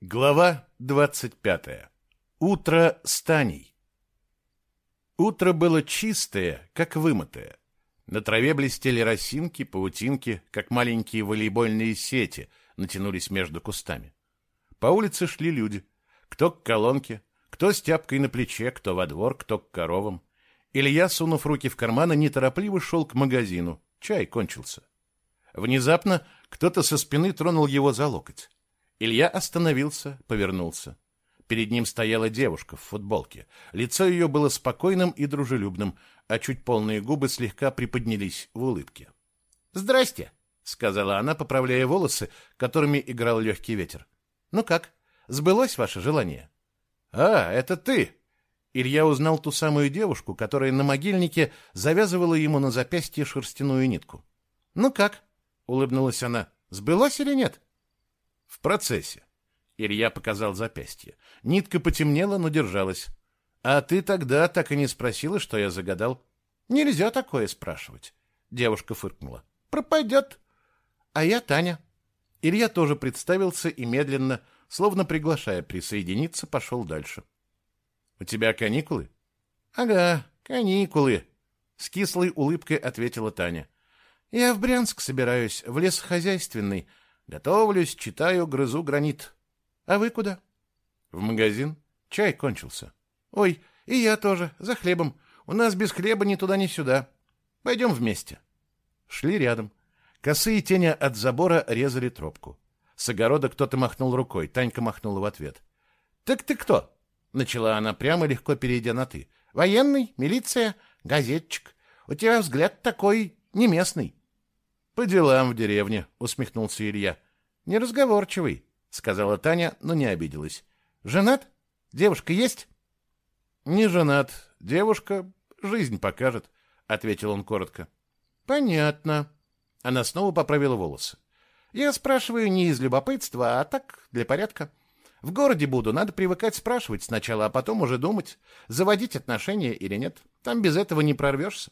Глава 25. Утро с. Утро было чистое, как вымытое. На траве блестели росинки, паутинки, как маленькие волейбольные сети, натянулись между кустами. По улице шли люди. Кто к колонке, кто с тяпкой на плече, кто во двор, кто к коровам. Илья, сунув руки в карманы, неторопливо шел к магазину. Чай кончился. Внезапно кто-то со спины тронул его за локоть. Илья остановился, повернулся. Перед ним стояла девушка в футболке. Лицо ее было спокойным и дружелюбным, а чуть полные губы слегка приподнялись в улыбке. «Здрасте», — сказала она, поправляя волосы, которыми играл легкий ветер. «Ну как, сбылось ваше желание?» «А, это ты!» Илья узнал ту самую девушку, которая на могильнике завязывала ему на запястье шерстяную нитку. «Ну как?» — улыбнулась она. «Сбылось или нет?» В процессе. Илья показал запястье. Нитка потемнела, но держалась. А ты тогда так и не спросила, что я загадал? Нельзя такое спрашивать. Девушка фыркнула. Пропадет. А я Таня. Илья тоже представился и медленно, словно приглашая присоединиться, пошел дальше. У тебя каникулы? Ага, каникулы. С кислой улыбкой ответила Таня. Я в Брянск собираюсь, в лесохозяйственный, Готовлюсь, читаю, грызу гранит. А вы куда? В магазин. Чай кончился. Ой, и я тоже, за хлебом. У нас без хлеба ни туда, ни сюда. Пойдем вместе. Шли рядом. Косые тени от забора резали тропку. С огорода кто-то махнул рукой, Танька махнула в ответ. «Так ты кто?» — начала она прямо, легко перейдя на «ты». «Военный? Милиция? Газетчик? У тебя взгляд такой не местный. По делам в деревне, усмехнулся Илья. Неразговорчивый, сказала Таня, но не обиделась. Женат? Девушка есть? Не женат. Девушка жизнь покажет, ответил он коротко. Понятно. Она снова поправила волосы. Я спрашиваю не из любопытства, а так для порядка. В городе буду, надо привыкать спрашивать сначала, а потом уже думать, заводить отношения или нет. Там без этого не прорвешься.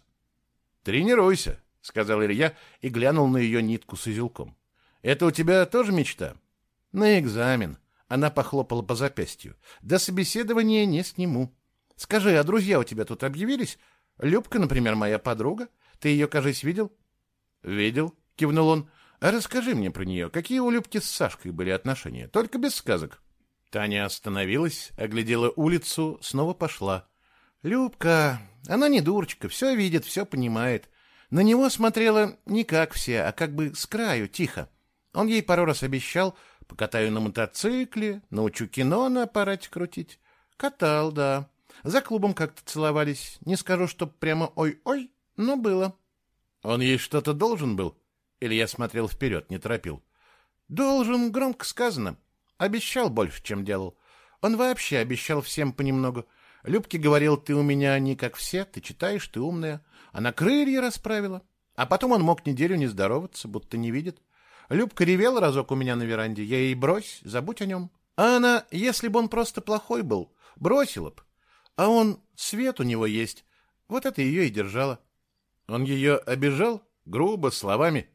Тренируйся, — сказал Илья и глянул на ее нитку с узелком. — Это у тебя тоже мечта? — На экзамен. Она похлопала по запястью. — До собеседования не сниму. — Скажи, а друзья у тебя тут объявились? Любка, например, моя подруга. Ты ее, кажись, видел? — Видел, — кивнул он. — А расскажи мне про нее. Какие у Любки с Сашкой были отношения? Только без сказок. Таня остановилась, оглядела улицу, снова пошла. — Любка, она не дурочка, все видит, все понимает. — на него смотрела не как все, а как бы с краю, тихо. Он ей пару раз обещал, покатаю на мотоцикле, научу кино на аппарате крутить. Катал, да. За клубом как-то целовались. Не скажу, что прямо ой-ой, но было. Он ей что-то должен был? Или я смотрел вперед, не торопил? Должен, громко сказано. Обещал больше, чем делал. Он вообще обещал всем понемногу. Любке говорил, ты у меня не как все, ты читаешь, ты умная. Она крылья расправила. А потом он мог неделю не здороваться, будто не видит. Любка ревела разок у меня на веранде. Я ей брось, забудь о нем. А она, если бы он просто плохой был, бросила б. А он, свет у него есть. Вот это ее и держало. Он ее обижал? Грубо, словами?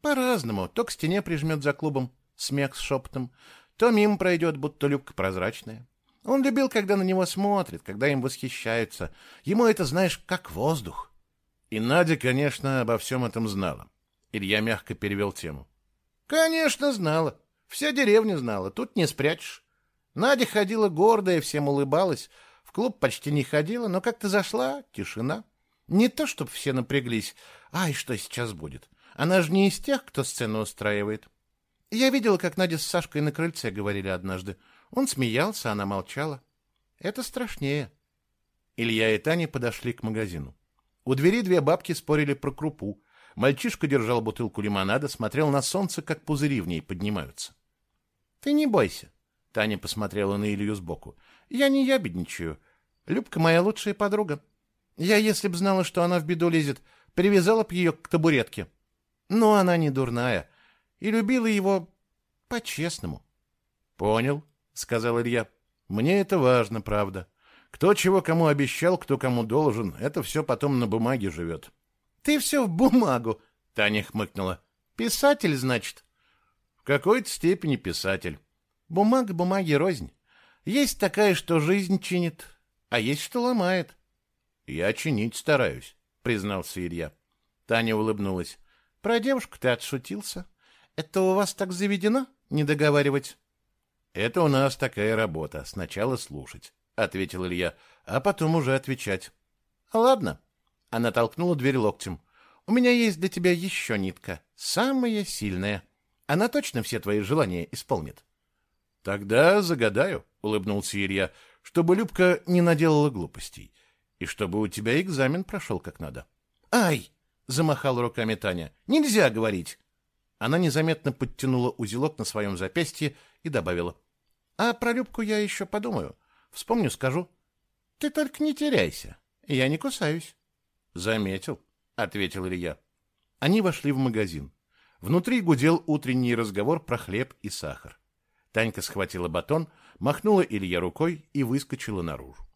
По-разному. То к стене прижмет за клубом, смех с шепотом, то мимо пройдет, будто любка прозрачная. Он любил, когда на него смотрят, когда им восхищаются. Ему это, знаешь, как воздух. И Надя, конечно, обо всем этом знала. Илья мягко перевел тему. Конечно, знала. Вся деревня знала, тут не спрячешь. Надя ходила гордая, всем улыбалась. В клуб почти не ходила, но как-то зашла, тишина. Не то, чтобы все напряглись. Ай, что сейчас будет? Она же не из тех, кто сцену устраивает. Я видела, как Надя с Сашкой на крыльце говорили однажды. Он смеялся, она молчала. Это страшнее. Илья и Таня подошли к магазину. У двери две бабки спорили про крупу. Мальчишка держал бутылку лимонада, смотрел на солнце, как пузыри в ней поднимаются. — Ты не бойся, — Таня посмотрела на Илью сбоку. — Я не ябедничаю. Любка моя лучшая подруга. Я, если б знала, что она в беду лезет, привязала б ее к табуретке. Но она не дурная и любила его по-честному. — Понял, — сказал Илья. — Мне это важно, правда. Кто чего кому обещал, кто кому должен, это все потом на бумаге живет. — Ты все в бумагу, — Таня хмыкнула. — Писатель, значит? — В какой-то степени писатель. Бумага бумаги рознь. Есть такая, что жизнь чинит, а есть, что ломает. Я чинить стараюсь, признался Илья. Таня улыбнулась. Про девушку ты отшутился. Это у вас так заведено, не договаривать? Это у нас такая работа, сначала слушать, ответил Илья, а потом уже отвечать. Ладно. Она толкнула дверь локтем. У меня есть для тебя еще нитка, самая сильная. Она точно все твои желания исполнит. Тогда загадаю, улыбнулся Илья, чтобы Любка не наделала глупостей и чтобы у тебя экзамен прошел как надо. Ай! замахала руками Таня. Нельзя говорить. Она незаметно подтянула узелок на своем запястье и добавила: "А про Любку я еще подумаю. Вспомню, скажу. Ты только не теряйся. Я не кусаюсь". Заметил, ответил Илья. Они вошли в магазин. Внутри гудел утренний разговор про хлеб и сахар. Танька схватила батон, махнула Илья рукой и выскочила наружу.